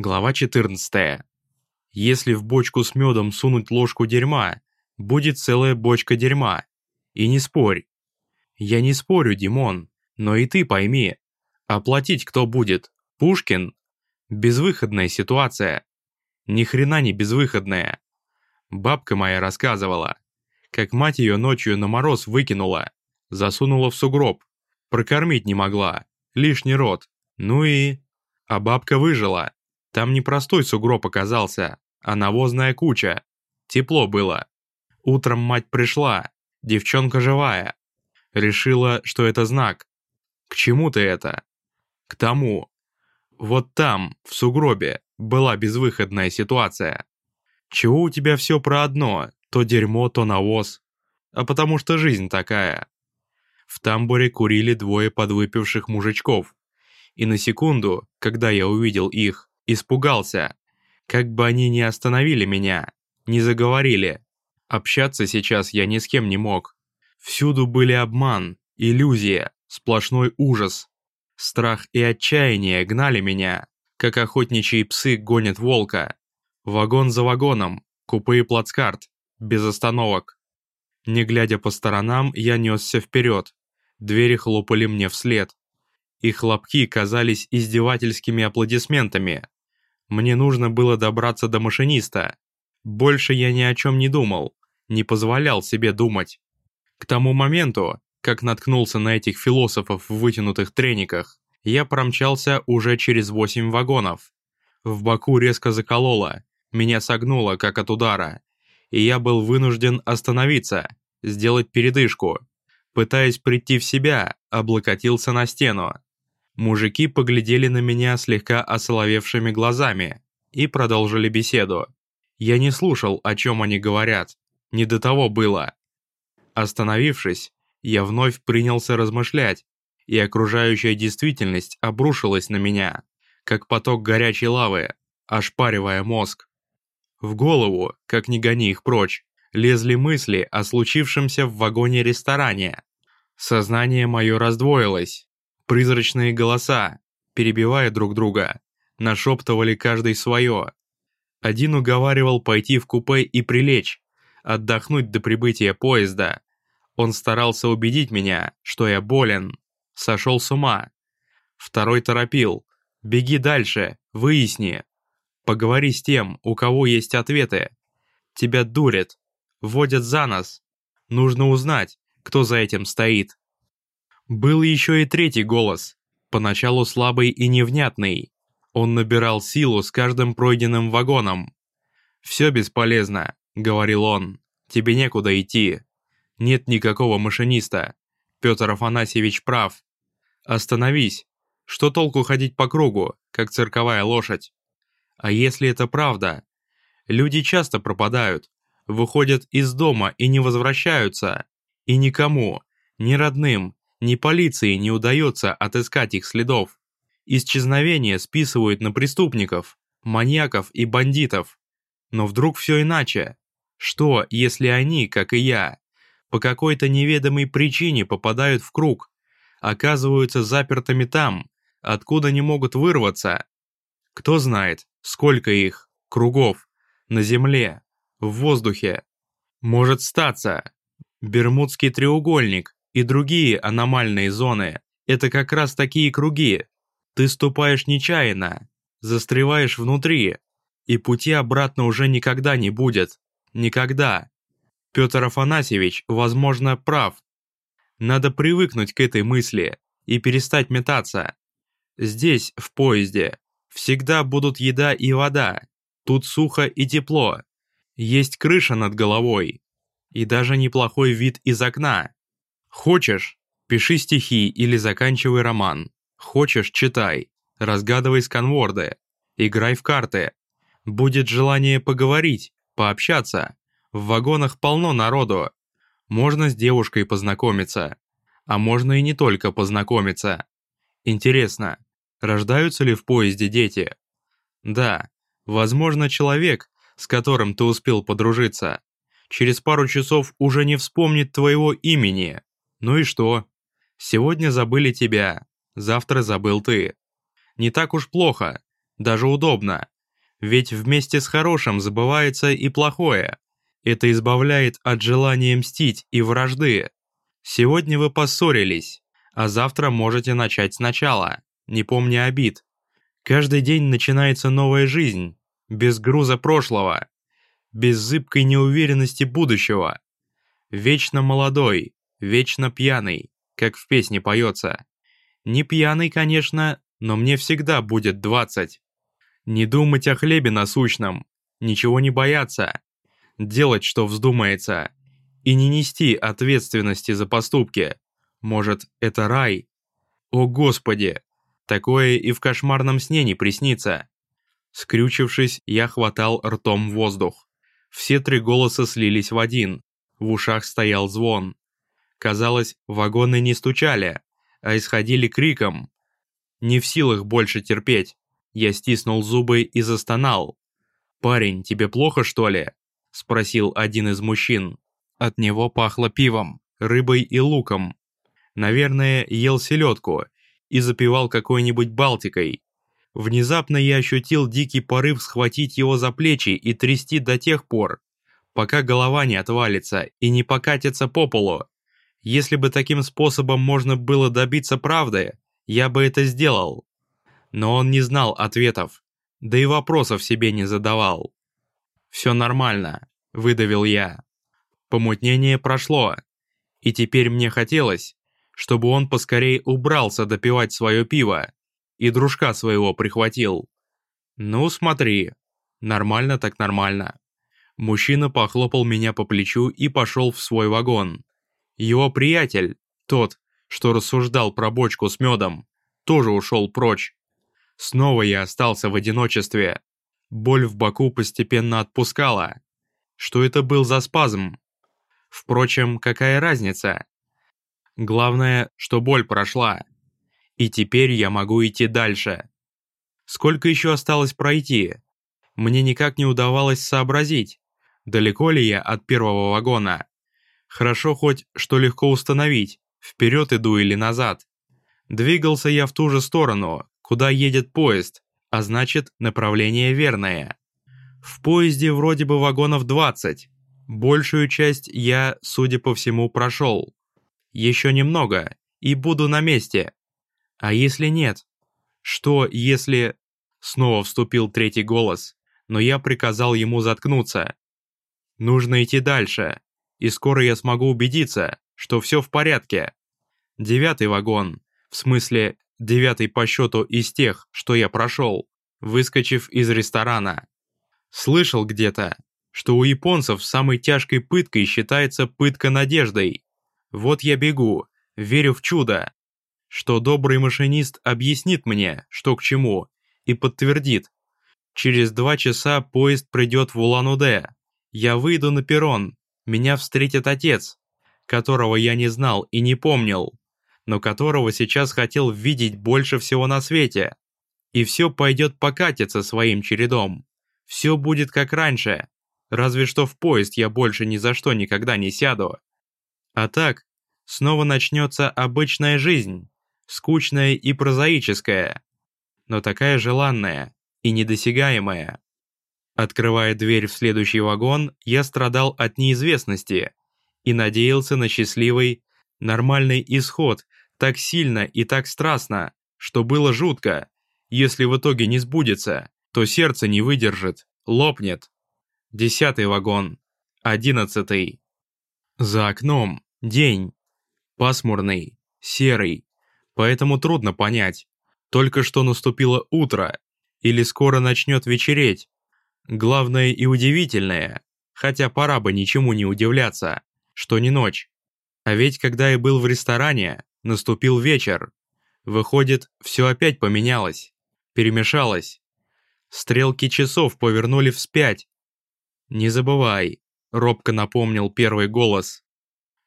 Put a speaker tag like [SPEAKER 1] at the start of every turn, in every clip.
[SPEAKER 1] Глава 14. Если в бочку с медом сунуть ложку дерьма, будет целая бочка дерьма. И не спорь. Я не спорю, Димон, но и ты пойми. Оплатить кто будет? Пушкин? Безвыходная ситуация. Ни хрена не безвыходная. Бабка моя рассказывала, как мать ее ночью на мороз выкинула, засунула в сугроб, прокормить не могла, лишний рот. Ну и... А бабка выжила. Там не простой сугроб оказался, а навозная куча. Тепло было. Утром мать пришла, девчонка живая. Решила, что это знак. К чему ты это? К тому. Вот там, в сугробе, была безвыходная ситуация. Чего у тебя все про одно, то дерьмо, то навоз? А потому что жизнь такая. В тамбуре курили двое подвыпивших мужичков. И на секунду, когда я увидел их, Испугался. Как бы они ни остановили меня, не заговорили. Общаться сейчас я ни с кем не мог. Всюду были обман, иллюзия, сплошной ужас. Страх и отчаяние гнали меня, как охотничьи псы гонят волка. Вагон за вагоном, купе и плацкарт, без остановок. Не глядя по сторонам, я несся вперед. Двери хлопали мне вслед. И хлопки казались издевательскими аплодисментами. Мне нужно было добраться до машиниста. Больше я ни о чем не думал, не позволял себе думать. К тому моменту, как наткнулся на этих философов в вытянутых трениках, я промчался уже через восемь вагонов. В боку резко закололо, меня согнуло, как от удара, и я был вынужден остановиться, сделать передышку. Пытаясь прийти в себя, облокотился на стену. Мужики поглядели на меня слегка осоловевшими глазами и продолжили беседу. Я не слушал, о чем они говорят. Не до того было. Остановившись, я вновь принялся размышлять, и окружающая действительность обрушилась на меня, как поток горячей лавы, ошпаривая мозг. В голову, как ни гони их прочь, лезли мысли о случившемся в вагоне-ресторане. Сознание мое раздвоилось, Призрачные голоса, перебивая друг друга, нашептывали каждый свое. Один уговаривал пойти в купе и прилечь, отдохнуть до прибытия поезда. Он старался убедить меня, что я болен, сошел с ума. Второй торопил. «Беги дальше, выясни. Поговори с тем, у кого есть ответы. Тебя дурят, вводят за нос. Нужно узнать, кто за этим стоит». Был еще и третий голос, поначалу слабый и невнятный. Он набирал силу с каждым пройденным вагоном. «Все бесполезно», — говорил он, — «тебе некуда идти. Нет никакого машиниста. Петр Афанасьевич прав. Остановись. Что толку ходить по кругу, как цирковая лошадь? А если это правда? Люди часто пропадают, выходят из дома и не возвращаются. И никому, ни родным, ни полиции не удается отыскать их следов. Исчезновения списывают на преступников, маньяков и бандитов. Но вдруг все иначе. Что, если они, как и я, по какой-то неведомой причине попадают в круг, оказываются запертыми там, откуда не могут вырваться? Кто знает, сколько их, кругов, на земле, в воздухе. Может статься. Бермудский треугольник и другие аномальные зоны – это как раз такие круги. Ты ступаешь нечаянно, застреваешь внутри, и пути обратно уже никогда не будет. Никогда. Петр Афанасьевич, возможно, прав. Надо привыкнуть к этой мысли и перестать метаться. Здесь, в поезде, всегда будут еда и вода. Тут сухо и тепло. Есть крыша над головой. И даже неплохой вид из окна. Хочешь – пиши стихи или заканчивай роман. Хочешь – читай, разгадывай сканворды, играй в карты. Будет желание поговорить, пообщаться. В вагонах полно народу. Можно с девушкой познакомиться. А можно и не только познакомиться. Интересно, рождаются ли в поезде дети? Да, возможно, человек, с которым ты успел подружиться, через пару часов уже не вспомнит твоего имени, ну и что? Сегодня забыли тебя, завтра забыл ты. Не так уж плохо. даже удобно. Ведь вместе с хорошим забывается и плохое. Это избавляет от желания мстить и вражды. Сегодня вы поссорились, а завтра можете начать сначала, не помня обид. Каждый день начинается новая жизнь, без груза прошлого, без зыбкой неуверенности будущего. Вечно молодой, вечно пьяный, как в песне поется. Не пьяный, конечно, но мне всегда будет двадцать. Не думать о хлебе насущном, ничего не бояться, делать, что вздумается, и не нести ответственности за поступки. Может, это рай? О Господи! Такое и в кошмарном сне не приснится. Скрючившись, я хватал ртом воздух. Все три голоса слились в один. В ушах стоял звон. Казалось, вагоны не стучали, а исходили криком. Не в силах больше терпеть. Я стиснул зубы и застонал. «Парень, тебе плохо, что ли?» – спросил один из мужчин. От него пахло пивом, рыбой и луком. Наверное, ел селедку и запивал какой-нибудь балтикой. Внезапно я ощутил дикий порыв схватить его за плечи и трясти до тех пор, пока голова не отвалится и не покатится по полу. Если бы таким способом можно было добиться правды, я бы это сделал но он не знал ответов, да и вопросов себе не задавал. «Все нормально», — выдавил я. Помутнение прошло, и теперь мне хотелось, чтобы он поскорей убрался допивать свое пиво и дружка своего прихватил. «Ну, смотри, нормально так нормально». Мужчина похлопал меня по плечу и пошел в свой вагон. Его приятель, тот, что рассуждал про бочку с медом, тоже ушел прочь. Снова я остался в одиночестве. Боль в боку постепенно отпускала. Что это был за спазм? Впрочем, какая разница? Главное, что боль прошла. И теперь я могу идти дальше. Сколько еще осталось пройти? Мне никак не удавалось сообразить, далеко ли я от первого вагона. Хорошо хоть, что легко установить, вперед иду или назад. Двигался я в ту же сторону, куда едет поезд, а значит направление верное. В поезде вроде бы вагонов 20. Большую часть я, судя по всему, прошел. Еще немного, и буду на месте. А если нет? Что, если... Снова вступил третий голос, но я приказал ему заткнуться. Нужно идти дальше, и скоро я смогу убедиться, что все в порядке. Девятый вагон, в смысле девятый по счету из тех, что я прошел, выскочив из ресторана. Слышал где-то, что у японцев самой тяжкой пыткой считается пытка надеждой. Вот я бегу, верю в чудо, что добрый машинист объяснит мне, что к чему, и подтвердит. Через два часа поезд придет в Улан-Удэ. Я выйду на перрон, меня встретит отец, которого я не знал и не помнил но которого сейчас хотел видеть больше всего на свете. И все пойдет покатиться своим чередом. Все будет как раньше, разве что в поезд я больше ни за что никогда не сяду. А так, снова начнется обычная жизнь, скучная и прозаическая, но такая желанная и недосягаемая. Открывая дверь в следующий вагон, я страдал от неизвестности и надеялся на счастливый, нормальный исход так сильно и так страстно, что было жутко. Если в итоге не сбудется, то сердце не выдержит, лопнет. Десятый вагон. Одиннадцатый. За окном день. Пасмурный, серый. Поэтому трудно понять, только что наступило утро или скоро начнет вечереть. Главное и удивительное, хотя пора бы ничему не удивляться, что не ночь. А ведь когда я был в ресторане, Наступил вечер. Выходит, все опять поменялось. Перемешалось. Стрелки часов повернули вспять. «Не забывай», — робко напомнил первый голос.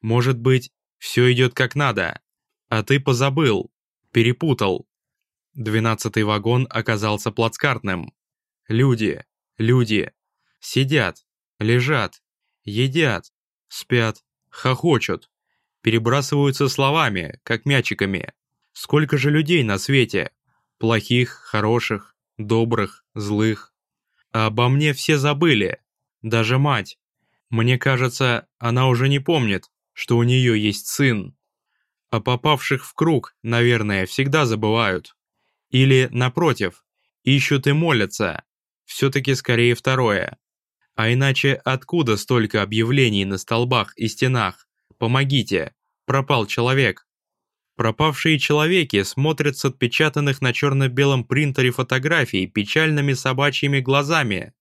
[SPEAKER 1] «Может быть, все идет как надо, а ты позабыл, перепутал». Двенадцатый вагон оказался плацкартным. Люди, люди, сидят, лежат, едят, спят, хохочут перебрасываются словами, как мячиками. Сколько же людей на свете? Плохих, хороших, добрых, злых. А обо мне все забыли, даже мать. Мне кажется, она уже не помнит, что у нее есть сын. А попавших в круг, наверное, всегда забывают. Или, напротив, ищут и молятся. Все-таки скорее второе. А иначе откуда столько объявлений на столбах и стенах? Помогите, пропал человек. Пропавшие человеки смотрят с отпечатанных на черно-белом принтере фотографий печальными собачьими глазами.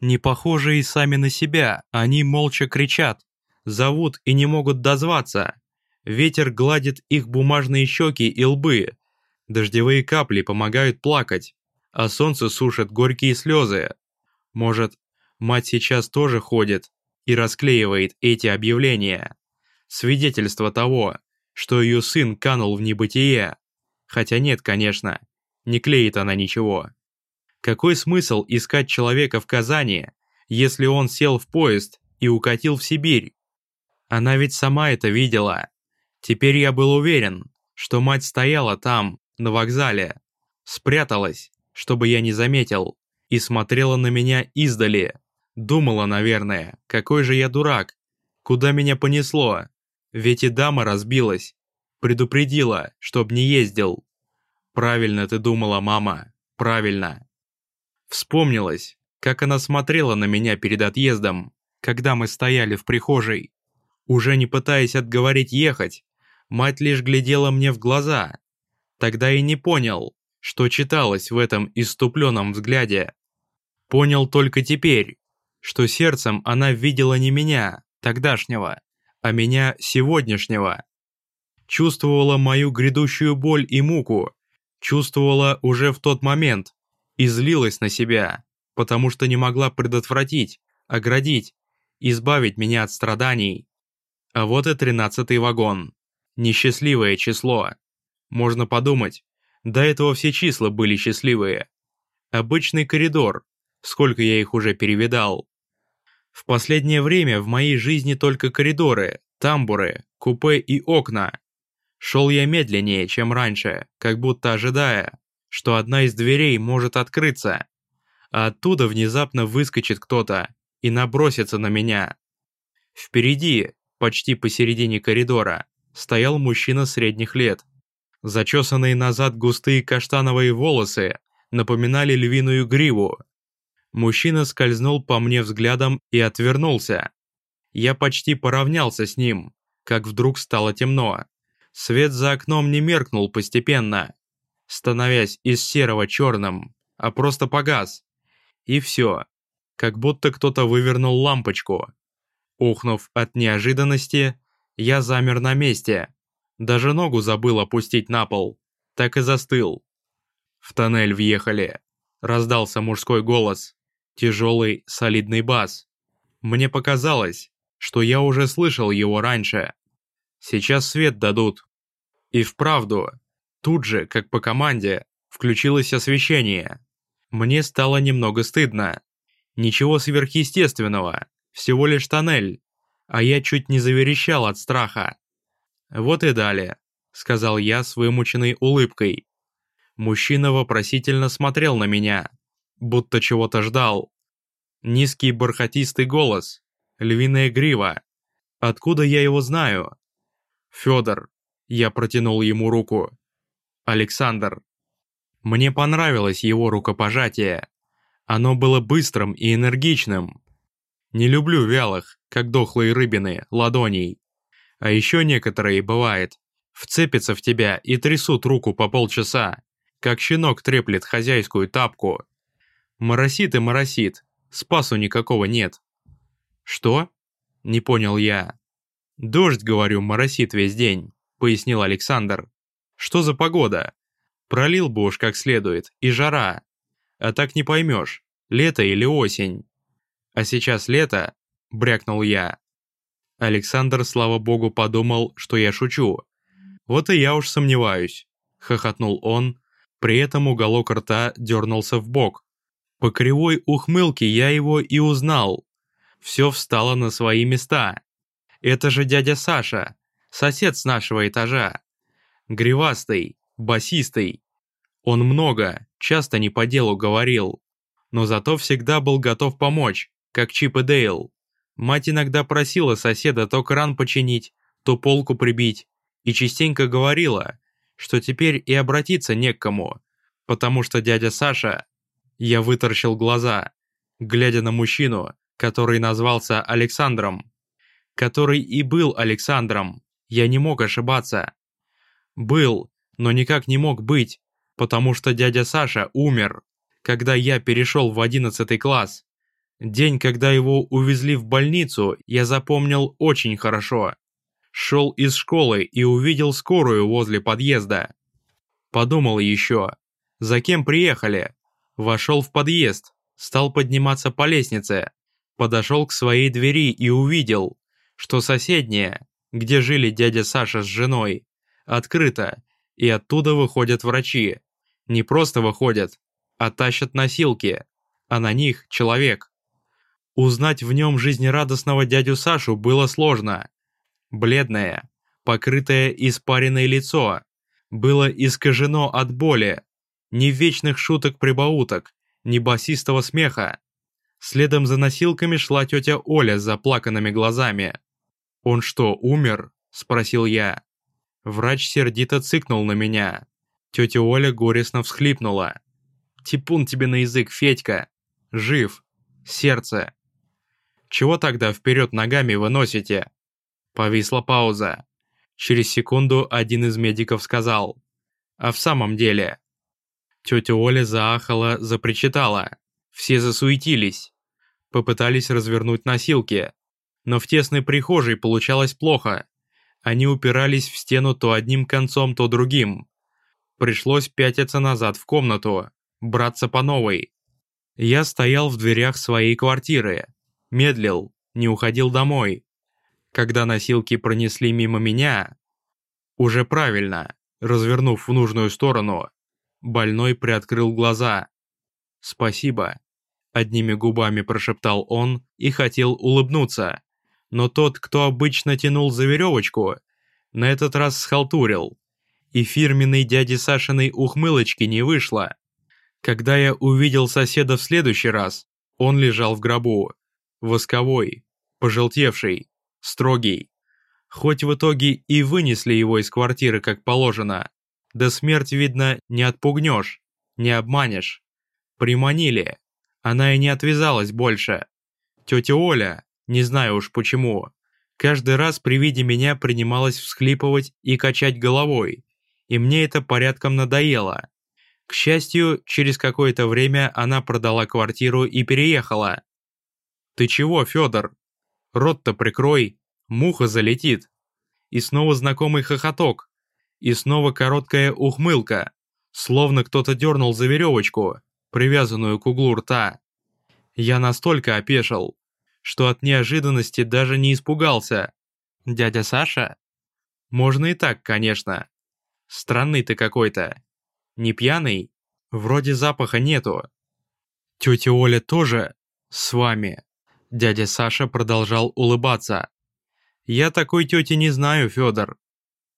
[SPEAKER 1] Не похожие сами на себя, они молча кричат, зовут и не могут дозваться. Ветер гладит их бумажные щеки и лбы. Дождевые капли помогают плакать, а солнце сушит горькие слезы. Может, мать сейчас тоже ходит и расклеивает эти объявления. Свидетельство того, что ее сын канул в небытие. Хотя нет, конечно, не клеит она ничего. Какой смысл искать человека в Казани, если он сел в поезд и укатил в Сибирь? Она ведь сама это видела. Теперь я был уверен, что мать стояла там, на вокзале, спряталась, чтобы я не заметил, и смотрела на меня издали. Думала, наверное, какой же я дурак, куда меня понесло. Ведь и дама разбилась. Предупредила, чтоб не ездил. Правильно ты думала, мама, правильно. Вспомнилось, как она смотрела на меня перед отъездом, когда мы стояли в прихожей. Уже не пытаясь отговорить ехать, мать лишь глядела мне в глаза. Тогда и не понял, что читалось в этом иступленном взгляде. Понял только теперь, что сердцем она видела не меня, тогдашнего, а меня сегодняшнего. Чувствовала мою грядущую боль и муку, чувствовала уже в тот момент и злилась на себя, потому что не могла предотвратить, оградить, избавить меня от страданий. А вот и тринадцатый вагон. Несчастливое число. Можно подумать, до этого все числа были счастливые. Обычный коридор, сколько я их уже перевидал. В последнее время в моей жизни только коридоры, тамбуры, купе и окна. Шел я медленнее, чем раньше, как будто ожидая, что одна из дверей может открыться, а оттуда внезапно выскочит кто-то и набросится на меня. Впереди, почти посередине коридора, стоял мужчина средних лет. Зачесанные назад густые каштановые волосы напоминали львиную гриву, Мужчина скользнул по мне взглядом и отвернулся. Я почти поравнялся с ним, как вдруг стало темно. Свет за окном не меркнул постепенно, становясь из серого черным, а просто погас. И все, как будто кто-то вывернул лампочку. Ухнув от неожиданности, я замер на месте. Даже ногу забыл опустить на пол. Так и застыл. В тоннель въехали. Раздался мужской голос тяжелый, солидный бас. Мне показалось, что я уже слышал его раньше. Сейчас свет дадут. И вправду, тут же, как по команде, включилось освещение. Мне стало немного стыдно. Ничего сверхъестественного, всего лишь тоннель. А я чуть не заверещал от страха. «Вот и далее», — сказал я с вымученной улыбкой. Мужчина вопросительно смотрел на меня будто чего-то ждал. Низкий бархатистый голос, львиная грива. Откуда я его знаю? Федор. Я протянул ему руку. Александр. Мне понравилось его рукопожатие. Оно было быстрым и энергичным. Не люблю вялых, как дохлые рыбины, ладоней. А еще некоторые, бывает, вцепятся в тебя и трясут руку по полчаса, как щенок треплет хозяйскую тапку. Моросит и моросит, спасу никакого нет. Что? Не понял я. Дождь, говорю, моросит весь день, пояснил Александр. Что за погода? Пролил бы уж как следует, и жара. А так не поймешь, лето или осень. А сейчас лето, брякнул я. Александр, слава богу, подумал, что я шучу. Вот и я уж сомневаюсь, хохотнул он, при этом уголок рта дернулся в бок, по кривой ухмылке я его и узнал. Все встало на свои места. Это же дядя Саша, сосед с нашего этажа. Гривастый, басистый. Он много, часто не по делу говорил, но зато всегда был готов помочь, как Чип и Дейл. Мать иногда просила соседа то кран починить, то полку прибить, и частенько говорила, что теперь и обратиться не к кому, потому что дядя Саша... Я выторщил глаза, глядя на мужчину, который назвался Александром. Который и был Александром, я не мог ошибаться. Был, но никак не мог быть, потому что дядя Саша умер, когда я перешел в одиннадцатый класс. День, когда его увезли в больницу, я запомнил очень хорошо. Шел из школы и увидел скорую возле подъезда. Подумал еще, за кем приехали? Вошел в подъезд, стал подниматься по лестнице, подошел к своей двери и увидел, что соседняя, где жили дядя Саша с женой, открыта, и оттуда выходят врачи. Не просто выходят, а тащат носилки, а на них человек. Узнать в нем жизнерадостного дядю Сашу было сложно. Бледное, покрытое испаренное лицо, было искажено от боли, ни вечных шуток-прибауток, ни басистого смеха. Следом за носилками шла тетя Оля с заплаканными глазами. «Он что, умер?» – спросил я. Врач сердито цыкнул на меня. Тетя Оля горестно всхлипнула. «Типун тебе на язык, Федька! Жив! Сердце!» «Чего тогда вперед ногами выносите?» Повисла пауза. Через секунду один из медиков сказал. «А в самом деле, Тетя Оля заахала, запричитала. Все засуетились. Попытались развернуть носилки. Но в тесной прихожей получалось плохо. Они упирались в стену то одним концом, то другим. Пришлось пятиться назад в комнату, браться по новой. Я стоял в дверях своей квартиры. Медлил, не уходил домой. Когда носилки пронесли мимо меня, уже правильно, развернув в нужную сторону, Больной приоткрыл глаза. «Спасибо», — одними губами прошептал он и хотел улыбнуться. Но тот, кто обычно тянул за веревочку, на этот раз схалтурил. И фирменной дяди Сашиной ухмылочки не вышло. Когда я увидел соседа в следующий раз, он лежал в гробу. Восковой, пожелтевший, строгий. Хоть в итоге и вынесли его из квартиры как положено, да смерть, видно, не отпугнешь, не обманешь. Приманили. Она и не отвязалась больше. Тетя Оля, не знаю уж почему, каждый раз при виде меня принималась всхлипывать и качать головой, и мне это порядком надоело. К счастью, через какое-то время она продала квартиру и переехала. «Ты чего, Федор? Рот-то прикрой, муха залетит». И снова знакомый хохоток, и снова короткая ухмылка, словно кто-то дернул за веревочку, привязанную к углу рта. Я настолько опешил, что от неожиданности даже не испугался. «Дядя Саша?» «Можно и так, конечно. Странный ты какой-то. Не пьяный? Вроде запаха нету». «Тетя Оля тоже с вами?» Дядя Саша продолжал улыбаться. «Я такой тети не знаю, Федор.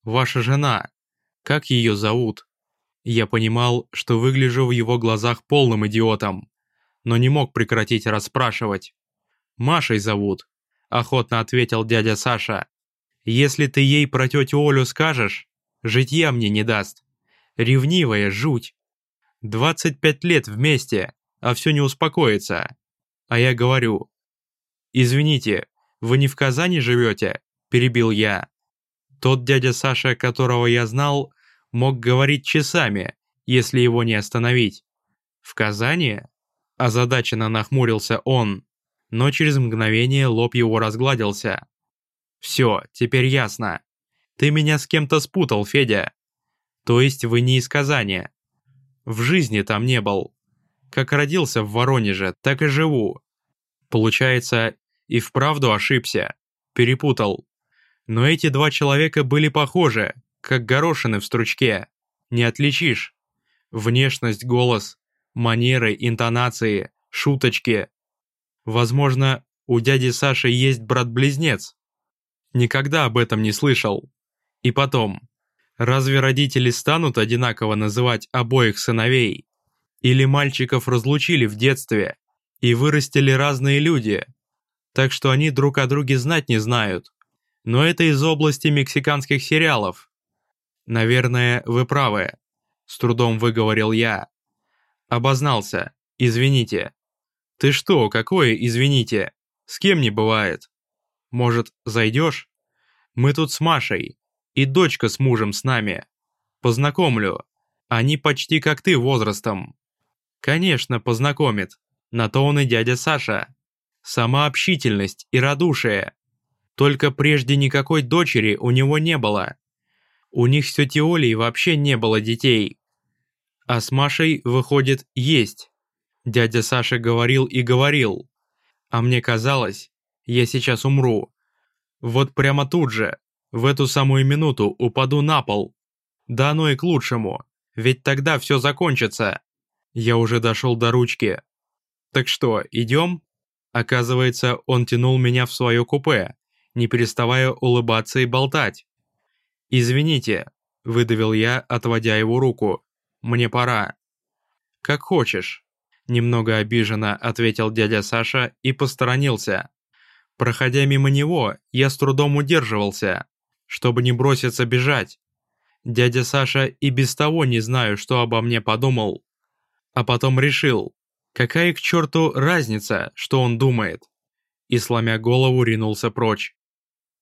[SPEAKER 1] Ваша жена. Как ее зовут? Я понимал, что выгляжу в его глазах полным идиотом, но не мог прекратить расспрашивать. «Машей зовут», – охотно ответил дядя Саша. «Если ты ей про тетю Олю скажешь, житья мне не даст. Ревнивая жуть. 25 лет вместе, а все не успокоится. А я говорю, «Извините, вы не в Казани живете?» – перебил я. Тот дядя Саша, которого я знал, мог говорить часами, если его не остановить. В Казани? Озадаченно нахмурился он, но через мгновение лоб его разгладился. «Все, теперь ясно. Ты меня с кем-то спутал, Федя. То есть вы не из Казани. В жизни там не был. Как родился в Воронеже, так и живу. Получается, и вправду ошибся. Перепутал. Но эти два человека были похожи, как горошины в стручке. Не отличишь. Внешность, голос, манеры, интонации, шуточки. Возможно, у дяди Саши есть брат-близнец. Никогда об этом не слышал. И потом, Разве родители станут одинаково называть обоих сыновей? Или мальчиков разлучили в детстве и вырастили разные люди, так что они друг о друге знать не знают? Но это из области мексиканских сериалов. Наверное, вы правы, с трудом выговорил я. Обознался, извините. Ты что, какое извините? С кем не бывает? Может, зайдешь? Мы тут с Машей, и дочка с мужем с нами. Познакомлю. Они почти как ты возрастом. Конечно, познакомит. На то он и дядя Саша. Сама общительность и радушие. Только прежде никакой дочери у него не было. У них с тетей вообще не было детей. А с Машей, выходит, есть. Дядя Саша говорил и говорил. А мне казалось, я сейчас умру. Вот прямо тут же, в эту самую минуту упаду на пол. Да оно и к лучшему, ведь тогда все закончится. Я уже дошел до ручки. Так что, идем? Оказывается, он тянул меня в свое купе, не переставая улыбаться и болтать. «Извините», — выдавил я, отводя его руку. «Мне пора». «Как хочешь», — немного обиженно ответил дядя Саша и посторонился. Проходя мимо него, я с трудом удерживался, чтобы не броситься бежать. Дядя Саша и без того не знаю, что обо мне подумал. А потом решил, какая к черту разница, что он думает. И сломя голову ринулся прочь.